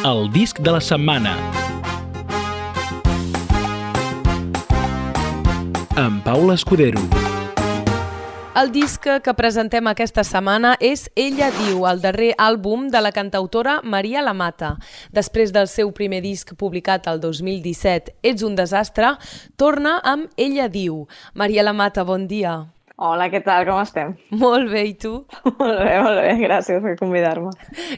El disc de la setmana. Amb Paula Escudero. El disc que presentem aquesta setmana és Ella diu, el darrer àlbum de la cantautora Maria Lamata. Després del seu primer disc publicat el 2017, Ets un desastre, torna amb Ella diu. Maria Lamata, bon dia. Hola, què tal? Com estem? Molt bé, i tu? molt bé, molt bé. Gràcies per convidar-me.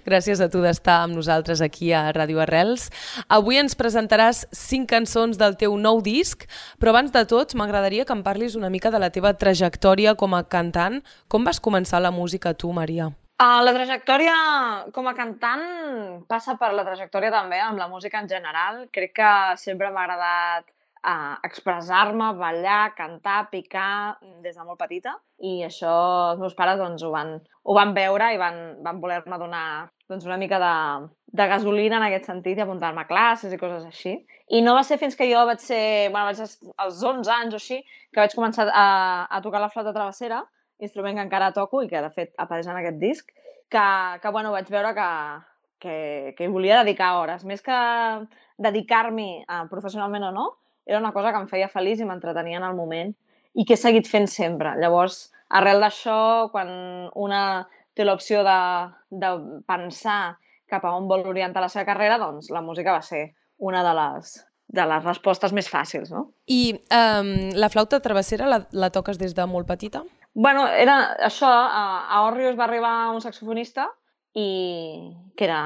Gràcies a tu d'estar amb nosaltres aquí a Ràdio Arrels. Avui ens presentaràs cinc cançons del teu nou disc, però abans de tot m'agradaria que em parlis una mica de la teva trajectòria com a cantant. Com vas començar la música tu, Maria? Uh, la trajectòria com a cantant passa per la trajectòria també amb la música en general. Crec que sempre m'ha agradat a expressar-me, ballar, cantar, picar des de molt petita i això els meus pares doncs, ho, van, ho van veure i van, van voler-me donar doncs, una mica de, de gasolina en aquest sentit i apuntar-me a classes i coses així. I no va ser fins que jo vaig ser, bueno, vaig als 11 anys o així, que vaig començar a, a tocar la flauta travessera, instrument que encara toco i que de fet apareix en aquest disc, que, que bueno, vaig veure que, que, que hi volia dedicar hores. Més que dedicar-m'hi uh, professionalment o no, era una cosa que em feia feliç i m'entretenia en el moment i que he seguit fent sempre. Llavors, arrel d'això, quan una té l'opció de, de pensar cap a on vol orientar la seva carrera, doncs la música va ser una de les, de les respostes més fàcils, no? I um, la flauta travessera la, la toques des de molt petita? Bueno, era això, a, a Òrrius va arribar un saxofonista i que era,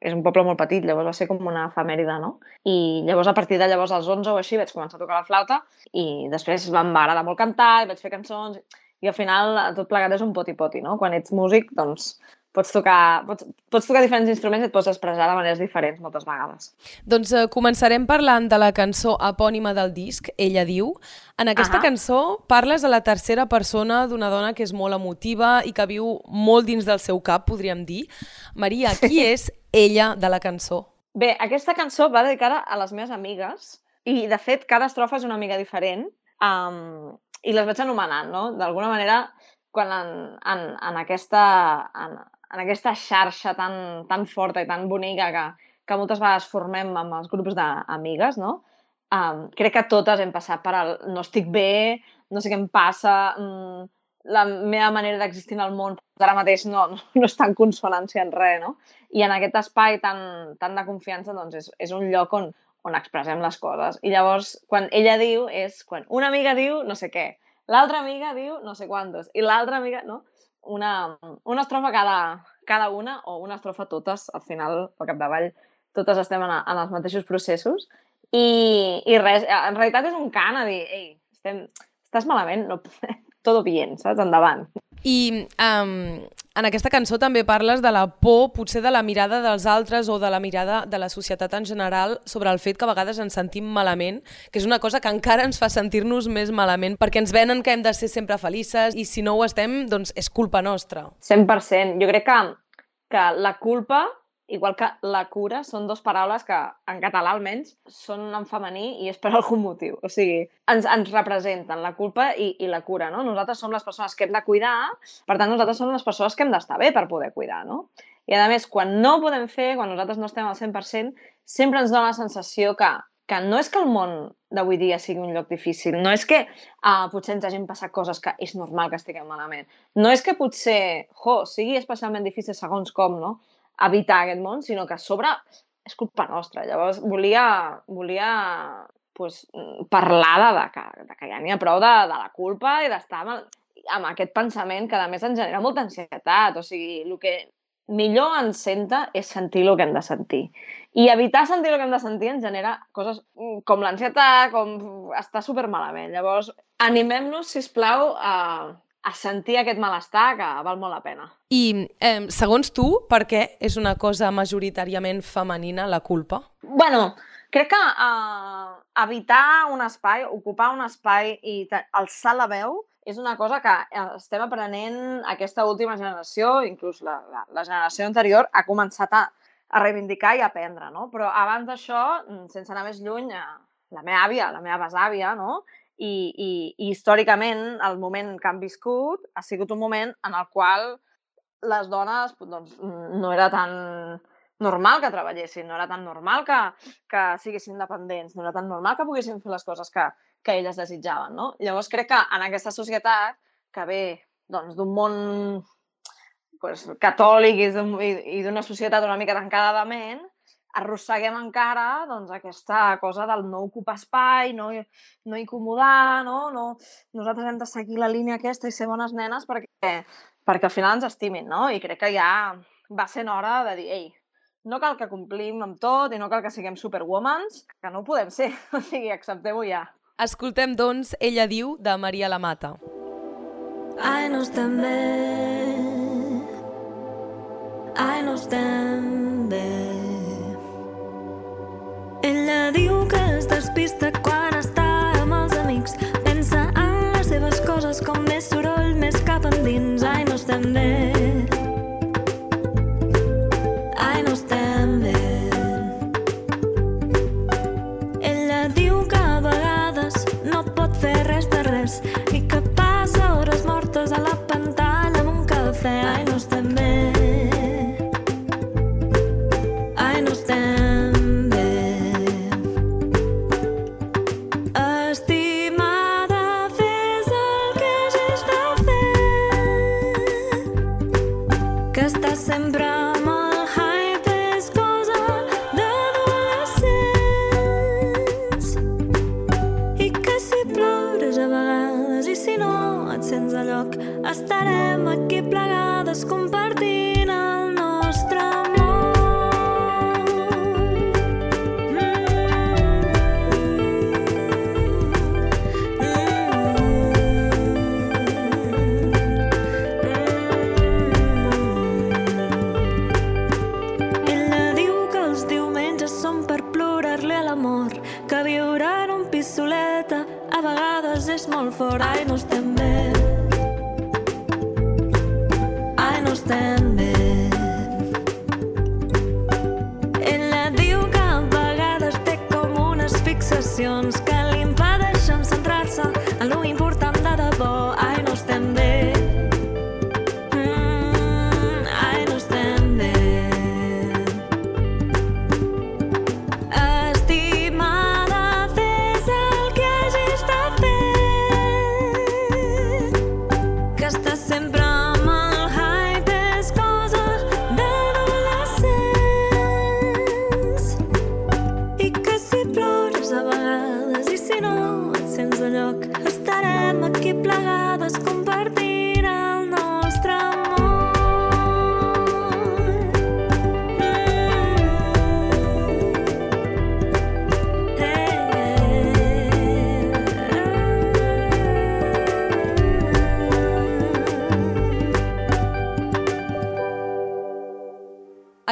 és un poble molt petit, llavors va ser com una efemèride, no? I llavors, a partir de llavors, als 11 o així, vaig començar a tocar la flauta i després em va agradar molt cantar i vaig fer cançons i al final tot plegat és un poti-poti, no? Quan ets músic, doncs pots tocar, pots, pots tocar diferents instruments i et pots expressar de maneres diferents moltes vegades. Doncs uh, començarem parlant de la cançó epònima del disc, Ella diu. En aquesta -huh. cançó parles a la tercera persona d'una dona que és molt emotiva i que viu molt dins del seu cap, podríem dir. Maria, qui és ella de la cançó? Bé, aquesta cançó va dedicada a les meves amigues i, de fet, cada estrofa és una amiga diferent um, i les vaig anomenant, no? D'alguna manera, quan en, en, en, aquesta, en, en aquesta xarxa tan, tan forta i tan bonica que, que moltes vegades formem amb els grups d'amigues, no? Um, crec que totes hem passat per el no estic bé, no sé què em passa, um, la meva manera d'existir en el món ara mateix no, no, està en consonància en res, no? I en aquest espai tan, tan de confiança doncs és, és un lloc on, on expressem les coses. I llavors, quan ella diu, és quan una amiga diu no sé què, l'altra amiga diu no sé quantos, i l'altra amiga, no? una, una estrofa cada, cada una o una estrofa totes, al final, al capdavall, totes estem en, en els mateixos processos i, i res, en realitat és un cant a dir, ei, estem, estàs malament, no, todo bien, saps? Endavant. I um, en aquesta cançó també parles de la por, potser de la mirada dels altres o de la mirada de la societat en general sobre el fet que a vegades ens sentim malament, que és una cosa que encara ens fa sentir-nos més malament, perquè ens venen que hem de ser sempre felices i si no ho estem, doncs és culpa nostra. 100%. Jo crec que, que la culpa igual que la cura, són dues paraules que, en català almenys, són en femení i és per algun motiu. O sigui, ens, ens representen la culpa i, i la cura, no? Nosaltres som les persones que hem de cuidar, per tant, nosaltres som les persones que hem d'estar bé per poder cuidar, no? I, a més, quan no ho podem fer, quan nosaltres no estem al 100%, sempre ens dona la sensació que, que no és que el món d'avui dia sigui un lloc difícil, no és que uh, potser ens hagin passat coses que és normal que estiguem malament, no és que potser, jo, sigui especialment difícil segons com, no? Evitar aquest món, sinó que a sobre és culpa nostra. Llavors volia, volia pues, parlar de, de, que, de que ja n'hi ha prou de, de la culpa i d'estar amb, amb aquest pensament que a més ens genera molta ansietat. O sigui, el que millor ens senta és sentir el que hem de sentir. I evitar sentir el que hem de sentir ens genera coses com l'ansietat, com estar super malament. Llavors, animem-nos, si us plau, a, a sentir aquest malestar que val molt la pena. I, eh, segons tu, per què és una cosa majoritàriament femenina, la culpa? bueno, crec que uh, evitar un espai, ocupar un espai i alçar la veu és una cosa que eh, estem aprenent aquesta última generació, inclús la, la, la generació anterior, ha començat a, a reivindicar i a aprendre, no? Però abans d'això, mm, sense anar més lluny, eh, la meva àvia, la meva besàvia, no? I, i, i històricament el moment que han viscut ha sigut un moment en el qual les dones doncs, no era tan normal que treballessin, no era tan normal que, que siguessin independents, no era tan normal que poguessin fer les coses que, que elles desitjaven, no? Llavors crec que en aquesta societat que ve doncs, d'un món pues, catòlic i d'una societat una mica tancada de ment, arrosseguem encara doncs, aquesta cosa del no ocupar espai, no, no incomodar, no? no? Nosaltres hem de seguir la línia aquesta i ser bones nenes perquè, perquè al final ens estimin, no? I crec que ja va sent hora de dir, ei, no cal que complim amb tot i no cal que siguem superwomans, que no ho podem ser. O sigui, accepteu-ho ja. Escoltem, doncs, Ella diu, de Maria la Mata. Ai, no estem bé. Ai, no estem diu que es despista quan està amb els amics. Pensa en les seves coses com més soroll, més cap endins. Ai, no estem bé. Si no et sents a lloc, estarem aquí plegades compartint el molt fort. Ai, no estem bé.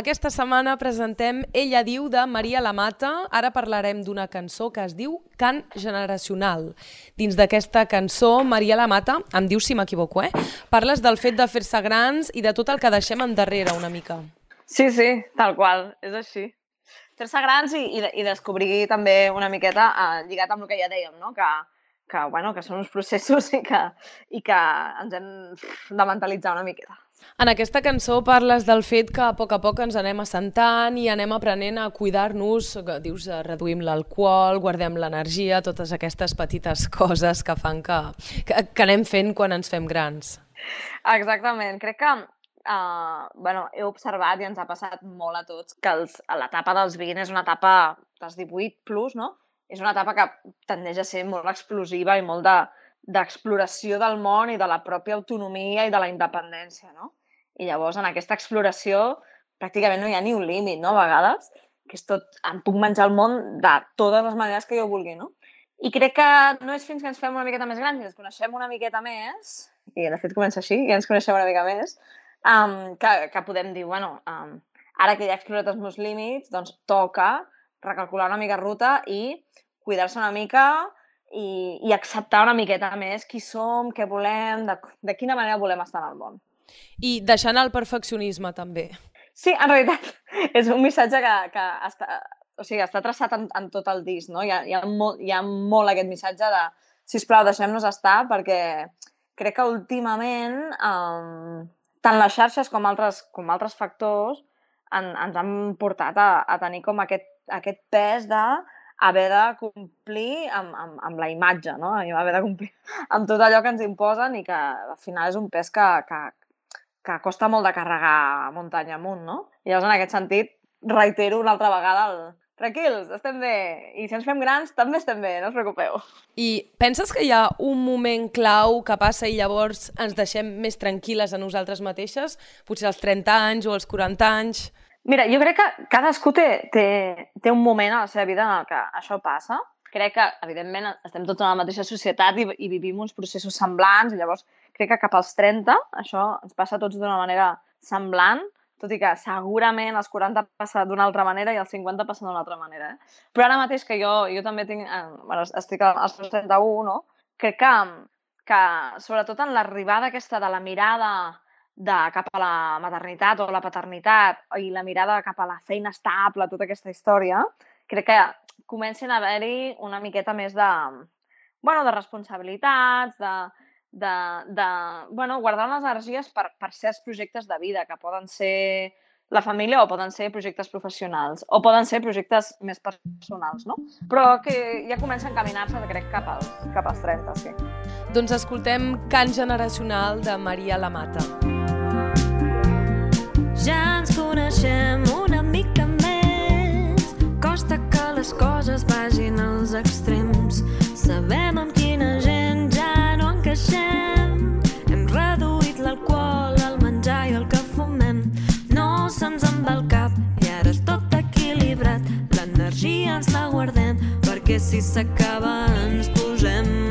Aquesta setmana presentem Ella diu de Maria la Mata. Ara parlarem d'una cançó que es diu Cant generacional. Dins d'aquesta cançó, Maria la Mata, em diu si m'equivoco, eh? Parles del fet de fer-se grans i de tot el que deixem endarrere una mica. Sí, sí, tal qual, és així. Fer-se grans i, i, i descobrir també una miqueta, eh, lligat amb el que ja dèiem, no? que, que, bueno, que són uns processos i que, i que ens hem de mentalitzar una miqueta. En aquesta cançó parles del fet que a poc a poc ens anem assentant i anem aprenent a cuidar-nos, dius, eh, reduïm l'alcohol, guardem l'energia, totes aquestes petites coses que fan que, que, que anem fent quan ens fem grans. Exactament. Crec que uh, bueno, he observat i ens ha passat molt a tots que l'etapa dels 20 és una etapa dels 18 plus, no? És una etapa que tendeix a ser molt explosiva i molt de, d'exploració del món i de la pròpia autonomia i de la independència, no? I llavors, en aquesta exploració, pràcticament no hi ha ni un límit, no?, a vegades, que és tot, em puc menjar el món de totes les maneres que jo vulgui, no? I crec que no és fins que ens fem una miqueta més grans i ens coneixem una miqueta més, i de fet comença així, ja ens coneixem una mica més, um, que, que podem dir, bueno, um, ara que ja he explorat els meus límits, doncs toca recalcular una mica ruta i cuidar-se una mica i, i acceptar una miqueta més qui som, què volem, de, de quina manera volem estar en el món. I deixant el perfeccionisme, també. Sí, en realitat és un missatge que, que està, o sigui, està traçat en, en tot el disc, no? Hi ha, hi, ha molt, hi ha molt aquest missatge de sisplau, deixem-nos estar, perquè crec que últimament um, tant les xarxes com altres, com altres factors en, ens han portat a, a tenir com aquest, aquest pes de haver de complir amb, amb, amb la imatge, no? I haver de complir amb tot allò que ens imposen i que al final és un pes que, que, que costa molt de carregar muntanya amunt, no? I llavors, en aquest sentit, reitero una altra vegada el, tranquils, estem bé. I si ens fem grans, també estem bé, no us preocupeu. I penses que hi ha un moment clau que passa i llavors ens deixem més tranquil·les a nosaltres mateixes? Potser als 30 anys o als 40 anys? Mira, jo crec que cadascú té, té, té un moment a la seva vida en el que això passa. Crec que, evidentment, estem tots en la mateixa societat i, i vivim uns processos semblants i llavors crec que cap als 30 això ens passa tots d'una manera semblant tot i que segurament els 40 passa d'una altra manera i els 50 passa d'una altra manera. Eh? Però ara mateix que jo, jo també tinc, eh, bueno, estic als 31, no? crec que, que sobretot en l'arribada aquesta de la mirada de cap a la maternitat o la paternitat i la mirada cap a la feina estable, tota aquesta història, crec que comencen a haver-hi una miqueta més de, bueno, de responsabilitats, de, de, de bueno, guardar les energies per, per certs projectes de vida, que poden ser la família o poden ser projectes professionals o poden ser projectes més personals, no? Però que ja comença a encaminar-se, crec, cap als, cap als 30, sí. Doncs escoltem Cant generacional de Maria Lamata. Ja coneixem una mica més, costa que les coses vagin als extrems. Sabem amb quina gent ja no encaixem. Hem reduït l'alcohol, el menjar i el que fumem. No se'ns en va el cap i ara és tot equilibrat. L'energia ens la guardem perquè si s'acaba ens posem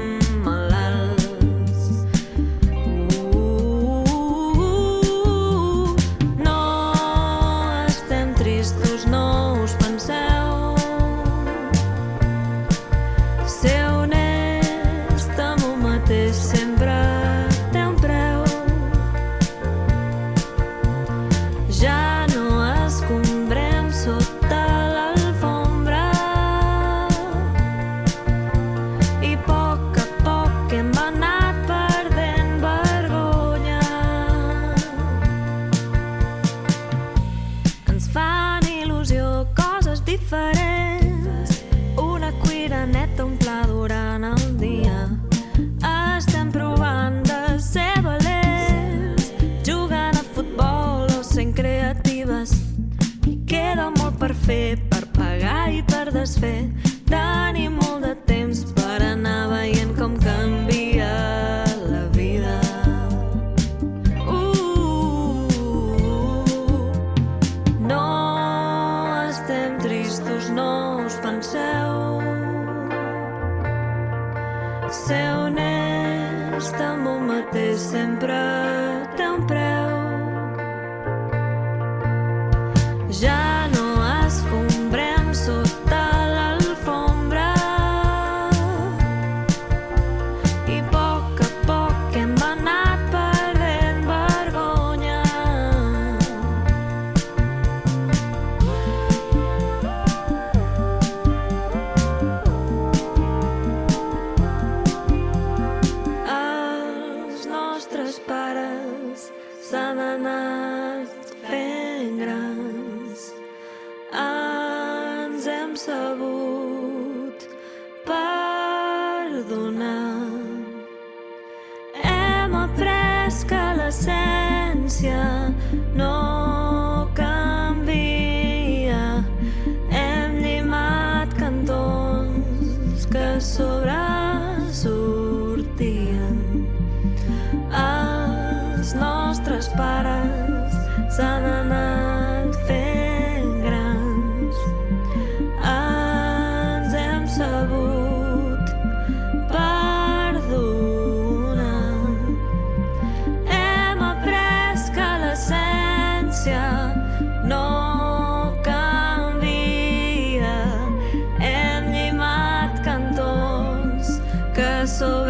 So.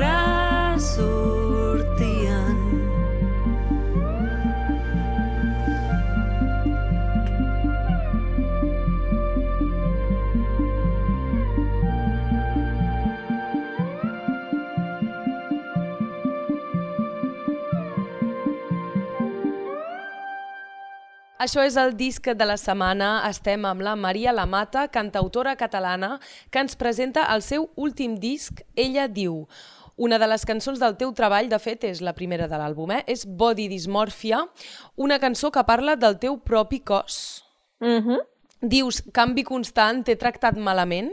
Això és el disc de la setmana. Estem amb la Maria Lamata, cantautora catalana, que ens presenta el seu últim disc, Ella diu. Una de les cançons del teu treball, de fet, és la primera de l'àlbum, eh? és Body Dysmorphia, una cançó que parla del teu propi cos. Mm -hmm. Dius, canvi constant, t'he tractat malament?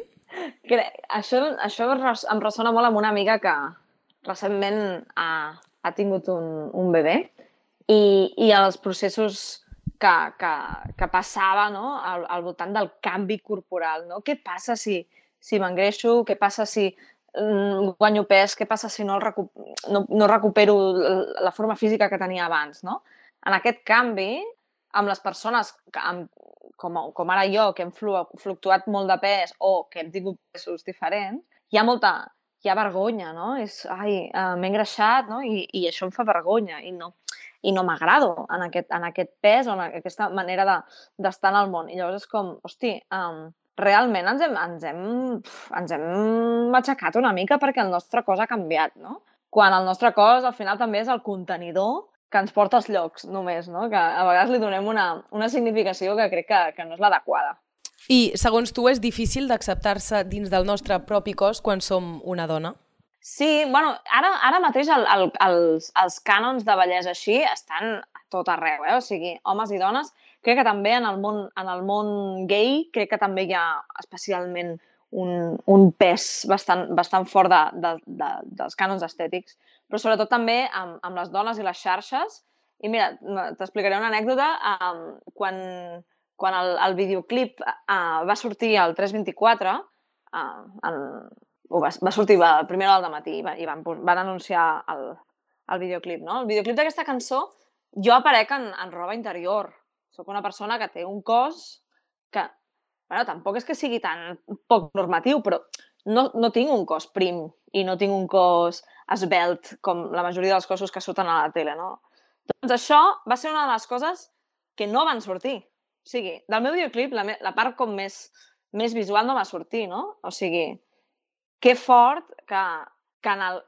Això, això res- em ressona molt amb una amiga que recentment ha, ha tingut un, un bebè i, i els processos que, que, que passava no? al, al voltant del canvi corporal. No? Què passa si, si m'engreixo? Què passa si mm, guanyo pes? Què passa si no, el recu no, no recupero la forma física que tenia abans? No? En aquest canvi, amb les persones que, amb, com, com ara jo, que hem flu fluctuat molt de pes o que hem tingut pesos diferents, hi ha molta, hi ha vergonya, no? És, ai, uh, m'he engreixat, no? I, I això em fa vergonya i no, i no m'agrado en, aquest, en aquest pes o en aquesta manera de- d'estar de, en el món. I llavors és com, hosti, um, realment ens hem, ens, hem, ens hem aixecat una mica perquè el nostre cos ha canviat, no? Quan el nostre cos al final també és el contenidor que ens porta als llocs només, no? Que a vegades li donem una, una significació que crec que, que no és l'adequada. I, segons tu, és difícil d'acceptar-se dins del nostre propi cos quan som una dona? Sí, bueno, ara, ara mateix el, el, els, els cànons de bellesa així estan a tot arreu, eh? o sigui, homes i dones. Crec que també en el món, en el món gay, crec que també hi ha especialment un, un pes bastant, bastant fort de, de, de, dels cànons estètics, però sobretot també amb, amb les dones i les xarxes. I mira, t'explicaré una anècdota. Um, quan, quan el, el videoclip uh, va sortir al 324, uh, en, ho va, va sortir a primera hora del matí i, va, i van, van anunciar el, el videoclip, no? El videoclip d'aquesta cançó, jo aparec en, en roba interior. Sóc una persona que té un cos que, bueno, tampoc és que sigui tan poc normatiu, però no, no tinc un cos prim i no tinc un cos esbelt com la majoria dels cossos que surten a la tele, no? Doncs això va ser una de les coses que no van sortir. O sigui, del meu videoclip, la, me- la part com més, més visual no va sortir, no? O sigui, que fort que, que en el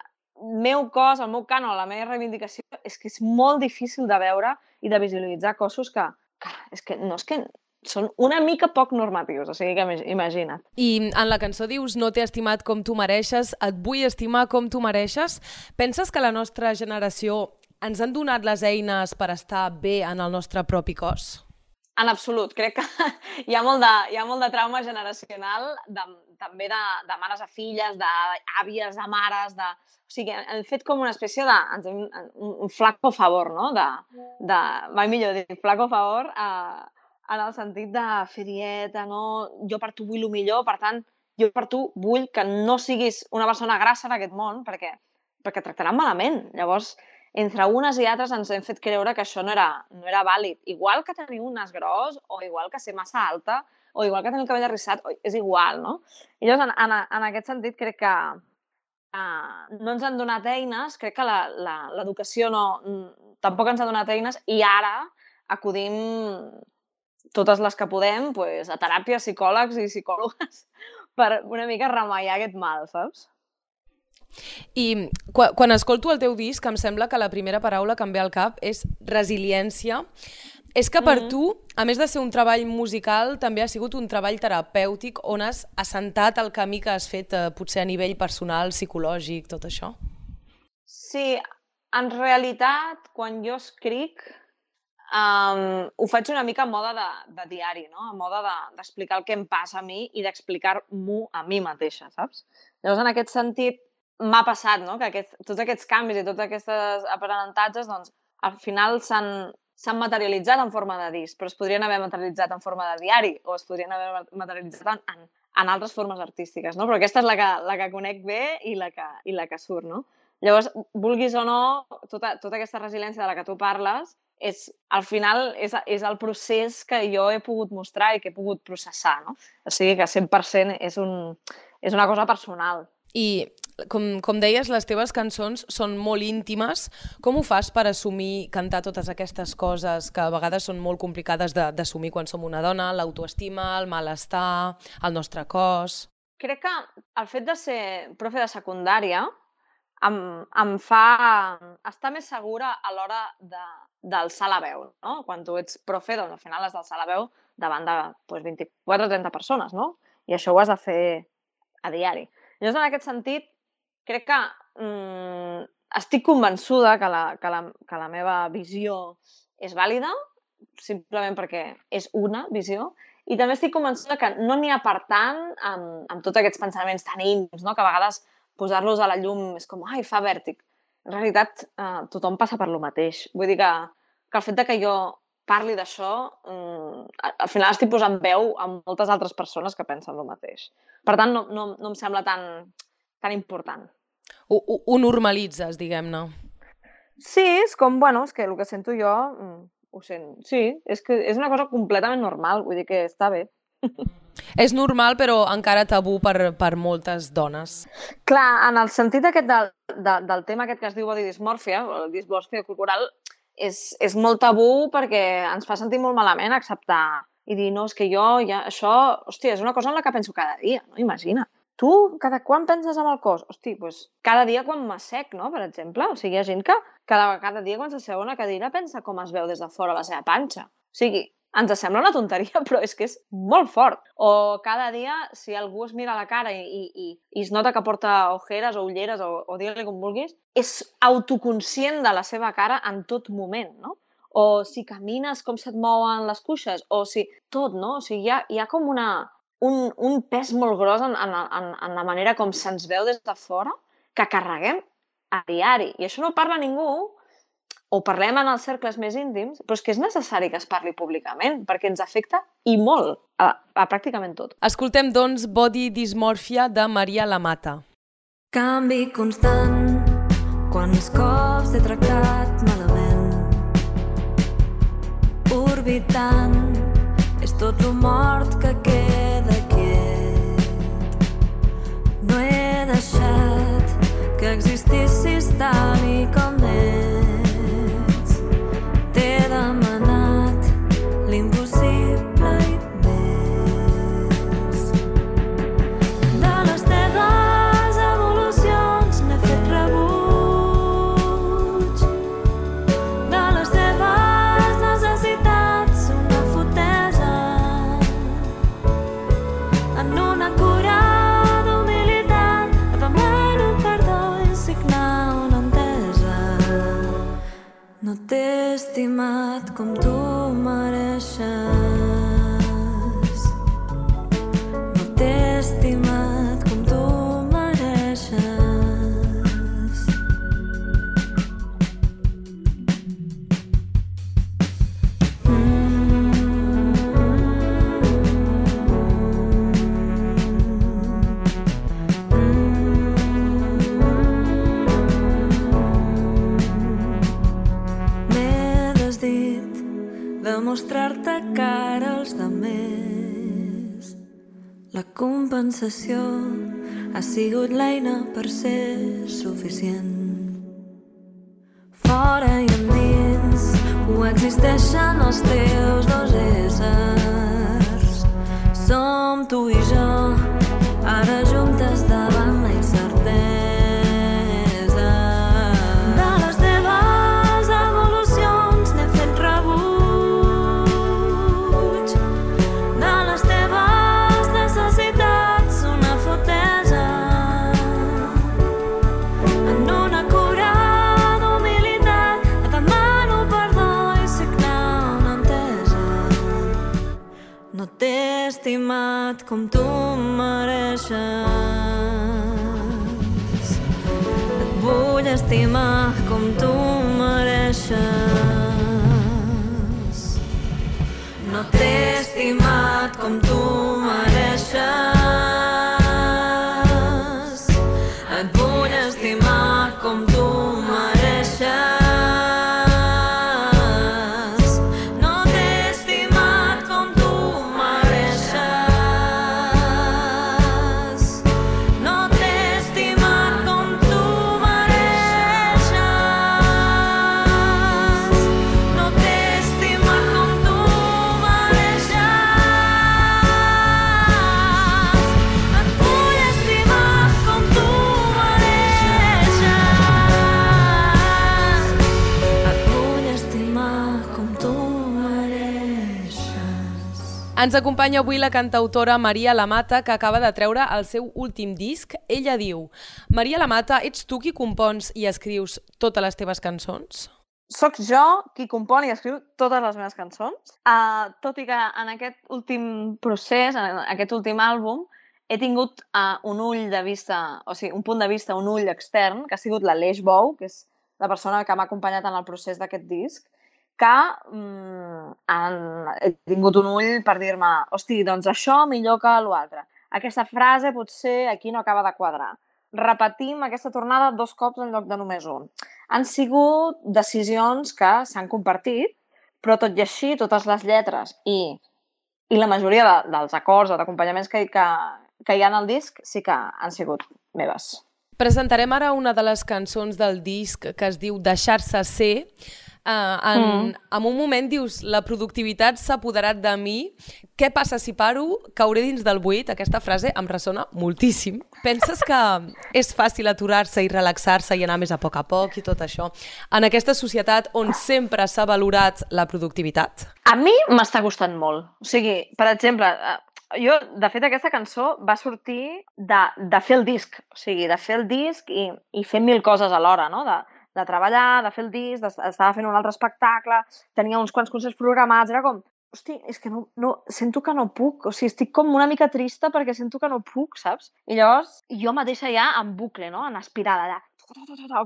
meu cos, el meu cànon, la meva reivindicació, és que és molt difícil de veure i de visualitzar cossos que, que és que no és que són una mica poc normatius, o sigui que imag- imagina't. I en la cançó dius no t'he estimat com tu mereixes, et vull estimar com tu mereixes. Penses que la nostra generació ens han donat les eines per estar bé en el nostre propi cos? En absolut, crec que hi ha molt de, hi ha molt de trauma generacional, de, també de, de mares a filles, d'àvies a mares, de... O sigui, han fet com una espècie de... hem- Un, un flaco favor, no? De, de, mai millor dir, flaco favor, eh, en el sentit de fer dieta, no? Jo per tu vull el millor, per tant, jo per tu vull que no siguis una persona grassa en aquest món, perquè, perquè et tractaran malament. Llavors, entre unes i altres ens hem fet creure que això no era, no era vàlid. Igual que tenir un nas gros, o igual que ser massa alta, o igual que tenir el cabell arrissat, és igual, no? I llavors, en, en, en aquest sentit, crec que uh, no ens han donat eines, crec que l'educació no, tampoc ens ha donat eines, i ara acudim totes les que podem pues, a teràpies, psicòlegs i psicòlogues per una mica remeiar aquest mal, saps? I quan, quan escolto el teu disc em sembla que la primera paraula que em ve al cap és resiliència. És que per Mhm. tu, a més de ser un treball musical, també ha sigut un treball terapèutic on has assentat el camí que has fet eh, potser a nivell personal, psicològic, tot això? Sí, en realitat, quan jo escric, um, ho faig una mica en mode de, de diari, no? En mode de- d'explicar el que em passa a mi i d'explicar-m'ho a mi mateixa, saps? Llavors, en aquest sentit, m'ha passat, no?, que aquest, tots aquests canvis i tots aquests aprenentatges, doncs, al final s'han materialitzat en forma de disc, però es podrien haver materialitzat en forma de diari o es podrien haver materialitzat en, en, en altres formes artístiques, no? Però aquesta és la que, la que conec bé i la que, i la que surt, no? Llavors, vulguis o no, tota, tota aquesta resiliència de la que tu parles, és, al final és, és el procés que jo he pogut mostrar i que he pogut processar, no? O sigui que 100% és, un, és una cosa personal. I, com, com deies, les teves cançons són molt íntimes. Com ho fas per assumir, cantar totes aquestes coses que a vegades són molt complicades de- d'assumir quan som una dona, l'autoestima, el malestar, el nostre cos... Crec que el fet de ser profe de secundària em, em fa estar més segura a l'hora d'alçar la veu, no? Quan tu ets profe, doncs al final has d'alçar la veu davant de pues, 24 o 30 persones, no? I això ho has de fer a diari. Llavors, en aquest sentit, crec que mm, estic convençuda que la, que, la, que la meva visió és vàlida, simplement perquè és una visió, i també estic convençuda que no n'hi ha per tant amb, amb tots aquests pensaments tan íntims, no? que a vegades posar-los a la llum és com, ai, fa vèrtic. En realitat, eh, tothom passa per lo mateix. Vull dir que, que el fet de que jo parli d'això, mm, al final estic posant veu a moltes altres persones que pensen el mateix. Per tant, no, no, no em sembla tan, tan important. Ho, ho, ho normalitzes, diguem-ne. Sí, és com, bueno, és que el que sento jo, mm, ho sent. Sí, és que és una cosa completament normal, vull dir que està bé. És normal, però encara tabú per, per moltes dones. Clar, en el sentit aquest del, de, del tema aquest que es diu body dysmorphia, o dismorfia corporal, és, és molt tabú perquè ens fa sentir molt malament acceptar i dir, no, és que jo, ja, això, hòstia, és una cosa en la que penso cada dia, no? Imagina. Tu, cada quan penses en el cos? Hosti, doncs cada dia quan m'assec, no?, per exemple. O sigui, hi ha gent que cada, cada dia quan s'asseu a una cadira pensa com es veu des de fora la seva panxa. O sigui, ens sembla una tonteria, però és que és molt fort. O cada dia, si algú es mira la cara i, i, i es nota que porta ojeres o ulleres o, o digue-li com vulguis, és autoconscient de la seva cara en tot moment, no? O si camines, com se't mouen les cuixes, o si... Tot, no? O sigui, hi ha, hi ha com una, un, un pes molt gros en, en, en, en la manera com se'ns veu des de fora que carreguem a diari. I això no parla ningú, o parlem en els cercles més íntims, però és que és necessari que es parli públicament, perquè ens afecta i molt a, a pràcticament tot. Escoltem, doncs, Body Dysmorphia de Maria Lamata. Canvi constant, quants cops he tractat malament. Orbitant, és tot lo mort que queda. No he deixat que existissis tal i com compensació ha sigut l'eina per ser suficient. Estimat com tu mereixes. Et vull estimar com tu mereixes. No t'he estimat com tu mereixes. Ens acompanya avui la cantautora Maria Lamata, que acaba de treure el seu últim disc. Ella diu, Maria Lamata, ets tu qui compons i escrius totes les teves cançons? Soc jo qui compon i escriu totes les meves cançons. Uh, tot i que en aquest últim procés, en aquest últim àlbum, he tingut uh, un ull de vista, o sigui, un punt de vista, un ull extern, que ha sigut l'Aleix Bou, que és la persona que m'ha acompanyat en el procés d'aquest disc, que mm, han, he tingut un ull per dir-me hosti, doncs això millor que l'altre. Aquesta frase potser aquí no acaba de quadrar. Repetim aquesta tornada dos cops en lloc de només un. Han sigut decisions que s'han compartit, però tot i així, totes les lletres i, i la majoria de, dels acords o d'acompanyaments que, que, que hi ha en el disc sí que han sigut meves. Presentarem ara una de les cançons del disc que es diu Deixar-se ser, Uh, en, mm. en un moment dius, la productivitat s'ha apoderat de mi, què passa si paro? Cauré dins del buit. Aquesta frase em ressona moltíssim. Penses que és fàcil aturar-se i relaxar-se i anar més a poc a poc i tot això en aquesta societat on sempre s'ha valorat la productivitat? A mi m'està costant molt. O sigui, per exemple, eh, jo, de fet, aquesta cançó va sortir de, de fer el disc, o sigui, de fer el disc i, i fer mil coses alhora, no? De, de treballar, de fer el disc, de, estava fent un altre espectacle, tenia uns quants concerts programats, era com, hosti, és que no, no, sento que no puc, o sigui, estic com una mica trista perquè sento que no puc, saps? I llavors jo mateixa ja en bucle, no? En espiral allà,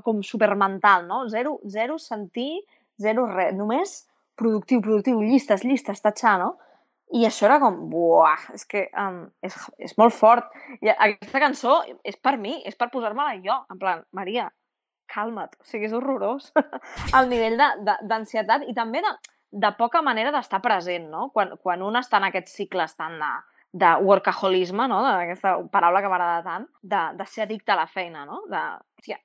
com supermental, no? Zero, zero sentir, zero res, només productiu, productiu, llistes, llistes, tatxar, no? I això era com, buah, és que um, és, és molt fort. I aquesta cançó és per mi, és per posar-me-la jo, en plan, Maria, calma't, o sigui, és horrorós el nivell d'ansietat i també de, de poca manera d'estar present, no? Quan, quan un està en aquests cicles tan de, de workaholisme, no? d'aquesta paraula que m'agrada tant, de, de ser addicte a la feina, no? De, hòstia,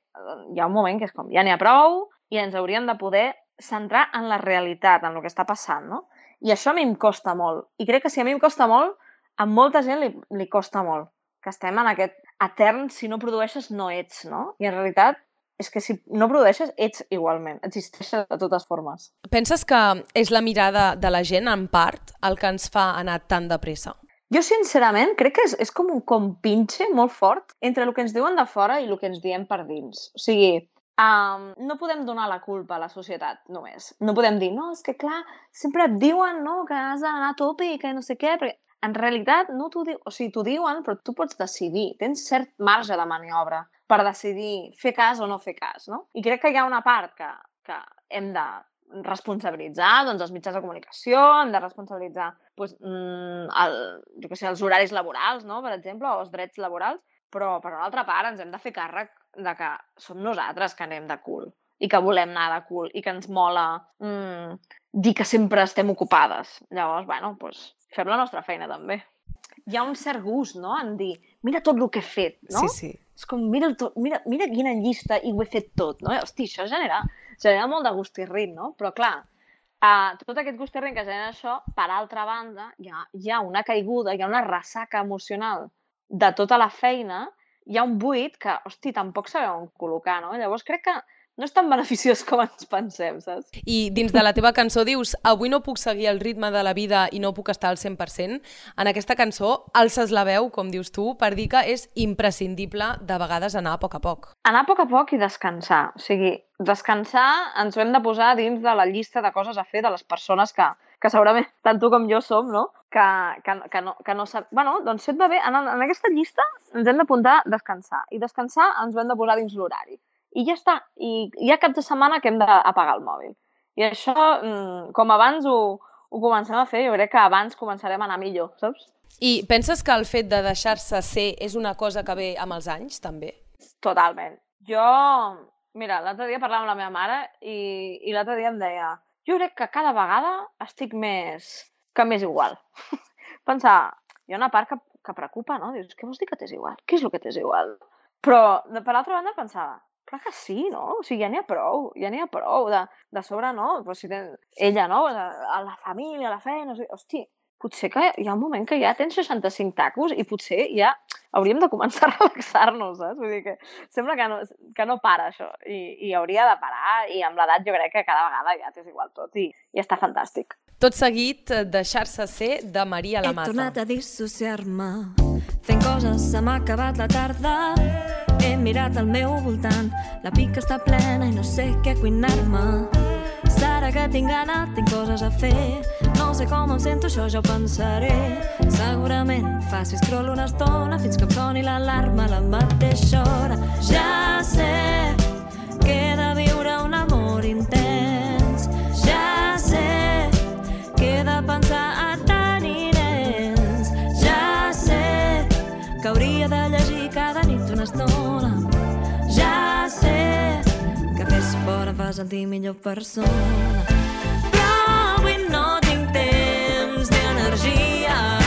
hi ha un moment que és com, ja n'hi ha prou i ens hauríem de poder centrar en la realitat, en el que està passant, no? I això a mi em costa molt. I crec que si a mi em costa molt, a molta gent li, li costa molt. Que estem en aquest etern, si no produeixes, no ets, no? I en realitat és que si no produeixes, ets igualment, existeixes de totes formes. Penses que és la mirada de la gent, en part, el que ens fa anar tan de pressa? Jo, sincerament, crec que és, és com un compinxe molt fort entre el que ens diuen de fora i el que ens diem per dins. O sigui, um, no podem donar la culpa a la societat només. No podem dir, no, és que clar, sempre et diuen no, que has d'anar a tope i que no sé què, perquè en realitat no t'ho diuen, o sigui, t'ho diuen, però tu pots decidir, tens cert marge de maniobra per decidir fer cas o no fer cas, no? I crec que hi ha una part que, que hem de responsabilitzar doncs, els mitjans de comunicació, hem de responsabilitzar doncs, el, jo que sé, els horaris laborals, no? per exemple, o els drets laborals, però per una altra part ens hem de fer càrrec de que som nosaltres que anem de cul i que volem anar de cul i que ens mola mm, dir que sempre estem ocupades. Llavors, bueno, doncs, fem la nostra feina també. Hi ha un cert gust, no?, en dir, mira tot el que he fet, no? Sí, sí és com, mira, tot, mira, mira quina llista i ho he fet tot, no? Hosti, això genera, genera molt de gust i rit, no? Però clar, uh, tot aquest gust i rit que genera això, per altra banda, hi ha, hi ha una caiguda, hi ha una ressaca emocional de tota la feina, hi ha un buit que, hosti, tampoc sabeu on col·locar, no? Llavors crec que no és tan beneficiós com ens pensem, saps? I dins de la teva cançó dius avui no puc seguir el ritme de la vida i no puc estar al 100%. En aquesta cançó alces la veu, com dius tu, per dir que és imprescindible de vegades anar a poc a poc. Anar a poc a poc i descansar. O sigui, descansar ens ho hem de posar dins de la llista de coses a fer de les persones que, que segurament tant tu com jo som, no? Que, que, que no, que no sap... Bueno, doncs si et va bé, en, en aquesta llista ens hem d'apuntar descansar. I descansar ens ho hem de posar dins l'horari i ja està. I hi ha caps de setmana que hem d'apagar el mòbil. I això, mm, com abans ho, ho comencem a fer, jo crec que abans començarem a anar millor, saps? I penses que el fet de deixar-se ser és una cosa que ve amb els anys, també? Totalment. Jo, mira, l'altre dia parlava amb la meva mare i, i l'altre dia em deia jo crec que cada vegada estic més... que més igual. Pensar, hi ha una part que, que preocupa, no? Dius, què vols dir que t'és igual? Què és el que t'és igual? Però, per l'altra banda, pensava, clar que sí, no? O sigui, ja n'hi ha prou, ja n'hi ha prou. De, de sobre, no? Però si ten... Ella, no? A la família, a la feina, no sé... Hosti, potser que hi ha un moment que ja tens 65 tacos i potser ja hauríem de començar a relaxar-nos, saps? Vull dir que sembla que no, que no para això i, i hauria de parar i amb l'edat jo crec que cada vegada ja t'és igual tot i, i està fantàstic. Tot seguit, eh, Deixar-se ser, de Maria la He tornat Mata. a dissociar-me Fent coses, se m'ha acabat la tarda He mirat al meu voltant La pica està plena i no sé què cuinar-me Sara que tinc gana, tinc coses a fer Sé com em sento, això ja ho pensaré. Segurament faci scroll una estona Fins que em soni l'alarma a la mateixa hora. Ja sé que he de viure un amor intens. Ja sé que he de pensar a tenir nens. Ja sé que hauria de llegir cada nit una estona. Ja sé que fer esport em fa sentir millor persona. Però avui no energia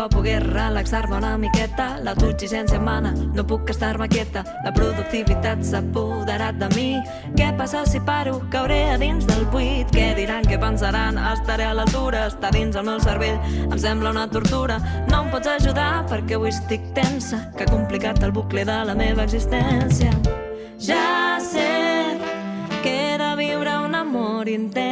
bo pogués relaxar-me una miqueta. La tutgicència em mana, no puc estar-me quieta. La productivitat s'ha apoderat de mi. Què passa si paro? Cauré a dins del buit. Què diran, què pensaran? Estaré a l'altura, està dins el meu cervell. Em sembla una tortura. No em pots ajudar perquè avui estic tensa. Que ha complicat el bucle de la meva existència. Ja sé que de viure un amor intens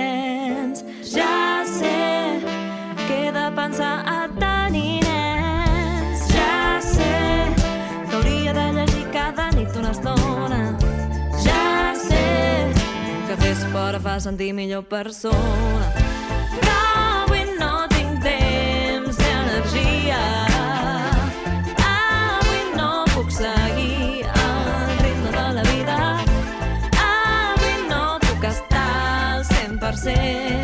em fa sentir millor persona. Però avui no puc seguir el ritme de la vida. No puc estar al 100%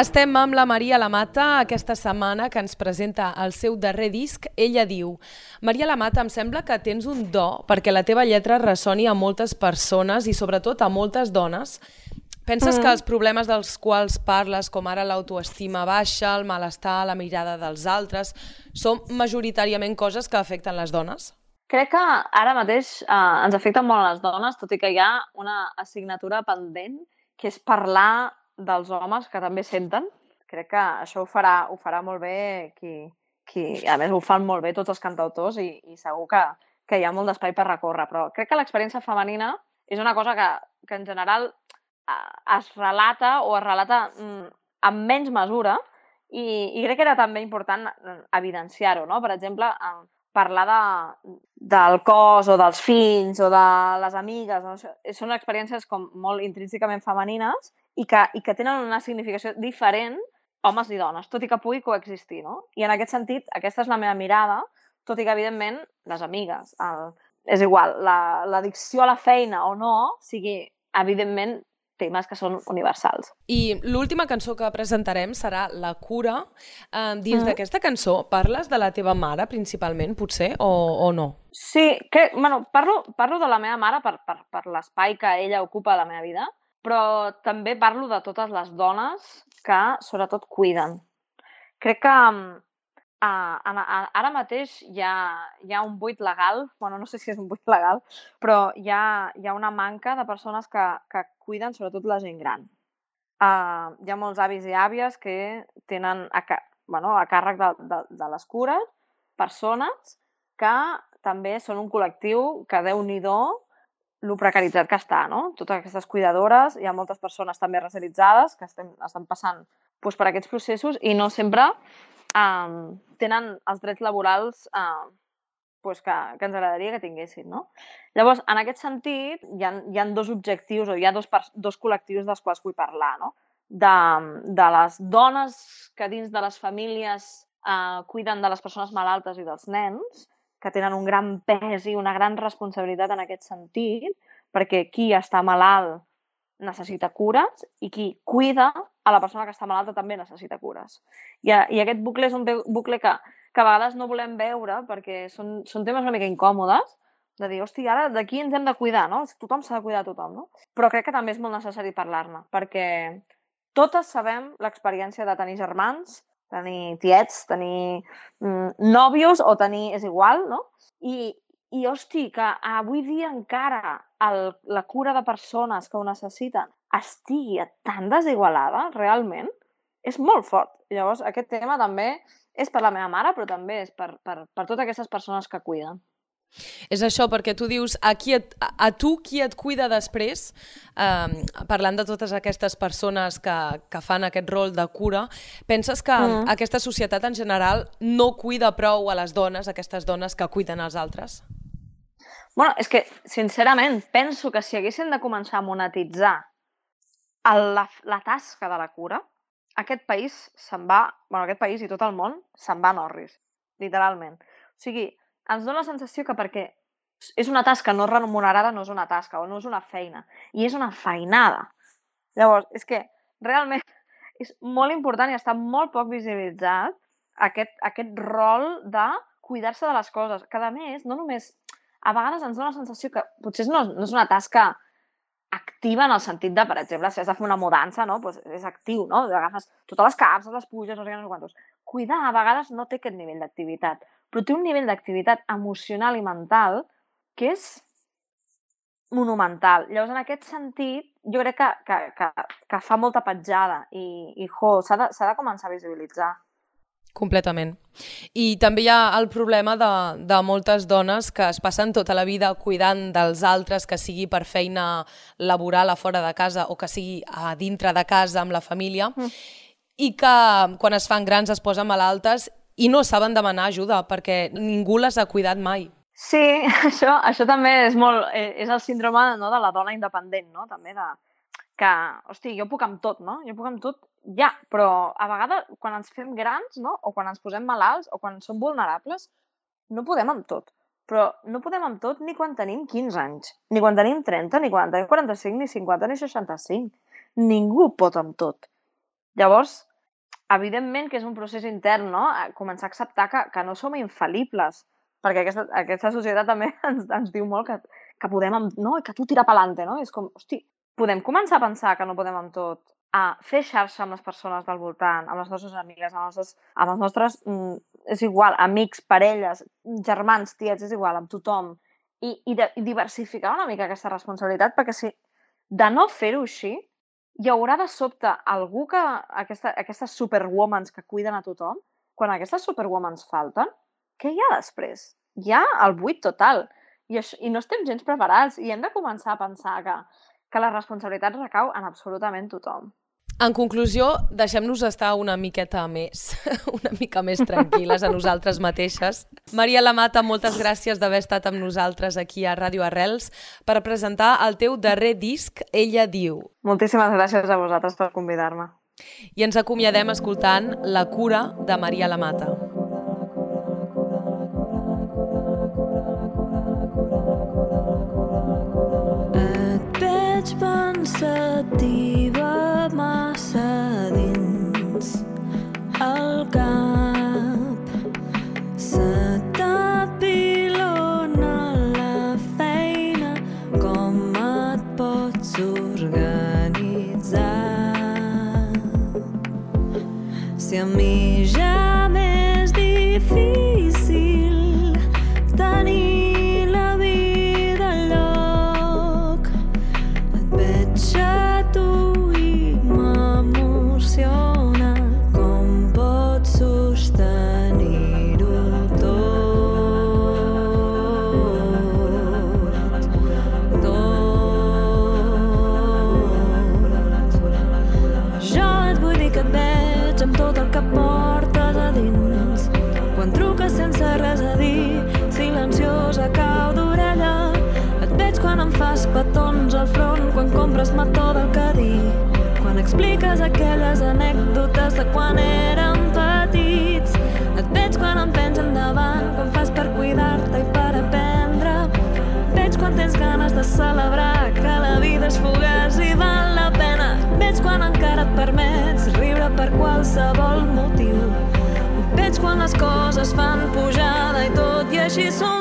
Estem amb la Maria Lamata aquesta setmana que ens presenta el seu darrer disc. Ella diu, Maria Lamata, em sembla que tens un do perquè la teva lletra ressoni a moltes persones i sobretot a moltes dones. Penses mm. que els problemes dels quals parles, com ara l'autoestima baixa, el malestar, la mirada dels altres, són majoritàriament coses que afecten les dones? Crec que ara mateix eh, ens afecten molt a les dones, tot i que hi ha una assignatura pendent, que és parlar dels homes que també senten. Crec que això ho farà, ho farà molt bé qui, qui... A més, ho fan molt bé tots els cantautors i, i segur que, que hi ha molt d'espai per recórrer. Però crec que l'experiència femenina és una cosa que, que en general eh, es relata o es relata mm, amb menys mesura i, i crec que era també important eh, evidenciar-ho, no? Per exemple, eh, parlar de, del cos o dels fills o de les amigues, no? Són experiències com molt intrínsecament femenines i que, i que tenen una significació diferent homes i dones, tot i que pugui coexistir, no? I en aquest sentit, aquesta és la meva mirada, tot i que, evidentment, les amigues, el, és igual, la- l'addicció a la feina o no, sigui, evidentment, temes que són universals. I l'última cançó que presentarem serà La cura. Eh, dins Mhm. d'aquesta cançó parles de la teva mare, principalment, potser, o, o no? Sí, que, bueno, parlo, parlo de la meva mare per, per, per l'espai que ella ocupa a la meva vida, però també parlo de totes les dones que, sobretot, cuiden. Crec que a, ara mateix hi ha, hi ha un buit legal, bueno, no sé si és un buit legal, però hi ha, hi ha una manca de persones que, que cuiden sobretot la gent gran. Uh, hi ha molts avis i àvies que tenen a, bueno, a càrrec de, de, de les cures persones que també són un col·lectiu que, déu nhi lo precaritzat que està, no? Totes aquestes cuidadores, hi ha moltes persones també racialitzades que estem, estan passant doncs, per aquests processos i no sempre um, tenen els drets laborals uh, doncs que, que ens agradaria que tinguessin. No? Llavors, en aquest sentit, hi ha, hi ha dos objectius o hi ha dos, dos col·lectius dels quals vull parlar. No? De, de les dones que dins de les famílies uh, cuiden de les persones malaltes i dels nens, que tenen un gran pes i una gran responsabilitat en aquest sentit, perquè qui està malalt necessita cures i qui cuida a la persona que està malalta també necessita cures. I, i aquest bucle és un bucle que, que a vegades no volem veure perquè són, són temes una mica incòmodes, de dir, hosti, ara d'aquí ens hem de cuidar, no? Tothom s'ha de cuidar tothom, no? Però crec que també és molt necessari parlar-ne, perquè totes sabem l'experiència de tenir germans, tenir tiets, tenir mm, nòvios o tenir... és igual, no? I, i hosti, que avui dia encara el, la cura de persones que ho necessiten estigui tan desigualada, realment, és molt fort. Llavors, aquest tema també és per la meva mare, però també és per, per, per totes aquestes persones que cuiden. És això, perquè tu dius a, qui et, a, a tu qui et cuida després, eh, parlant de totes aquestes persones que, que fan aquest rol de cura, penses que mm. aquesta societat en general no cuida prou a les dones, aquestes dones que cuiden als altres? bueno, és que, sincerament, penso que si haguessin de començar a monetitzar el, la, la tasca de la cura, aquest país se'n va, bueno, aquest país i tot el món se'n va a Norris, literalment. O sigui, ens dona la sensació que perquè és una tasca no remunerada, no és una tasca o no és una feina, i és una feinada. Llavors, és que realment és molt important i està molt poc visibilitzat aquest, aquest rol de cuidar-se de les coses, que a més, no només, a vegades ens dona la sensació que potser no, no és una tasca activa en el sentit de, per exemple, si has de fer una mudança, no? pues és actiu, no? Agafes totes les capses, les puges, no sé què, no sé quantos. Cuidar a vegades no té aquest nivell d'activitat, però té un nivell d'activitat emocional i mental que és monumental. Llavors, en aquest sentit, jo crec que, que, que, que fa molta petjada i, i jo, s'ha de, de començar a visibilitzar. Completament. I també hi ha el problema de, de moltes dones que es passen tota la vida cuidant dels altres, que sigui per feina laboral a fora de casa o que sigui a dintre de casa amb la família, mm. i que quan es fan grans es posen malaltes i no saben demanar ajuda perquè ningú les ha cuidat mai. Sí, això, això també és molt... Eh, és el síndrome no, de la dona independent, no? També de, que, hosti, jo puc amb tot, no? Jo puc amb tot, ja, però a vegades quan ens fem grans, no? O quan ens posem malalts, o quan som vulnerables, no podem amb tot. Però no podem amb tot ni quan tenim 15 anys, ni quan tenim 30, ni quan tenim 45, ni 50, ni 65. Ningú pot amb tot. Llavors, evidentment que és un procés intern, no? Començar a acceptar que, que no som infal·libles, perquè aquesta, aquesta societat també ens, ens diu molt que, que podem, amb, no? que tu tira pelante, no? És com, hosti, podem començar a pensar que no podem amb tot, a fer xarxa amb les persones del voltant, amb les nostres amigues, amb els nostres, amb els nostres mm, és igual, amics, parelles, germans, tiets, és igual, amb tothom, i, i, de, i diversificar una mica aquesta responsabilitat, perquè si de no fer-ho així, hi haurà de sobte algú que, aquesta, aquestes superwomans que cuiden a tothom, quan aquestes superwomans falten, què hi ha després? Hi ha el buit total. I, això, I no estem gens preparats i hem de començar a pensar que que la responsabilitat recau en absolutament tothom. En conclusió, deixem-nos estar una miqueta més, una mica més tranquil·les a nosaltres mateixes. Maria Lamata, moltes gràcies d'haver estat amb nosaltres aquí a Ràdio Arrels per presentar el teu darrer disc, Ella diu. Moltíssimes gràcies a vosaltres per convidar-me. I ens acomiadem escoltant La cura de Maria Lamata. Front quan compres mató del Cadí. Quan expliques aquelles anècdotes de quan érem petits. Et veig quan em penja endavant, quan fas per cuidar-te i per aprendre. Veig quan tens ganes de celebrar que la vida és fugaç i val la pena. Veig quan encara et permets riure per qualsevol motiu. Veig quan les coses fan pujada i tot i així somrius.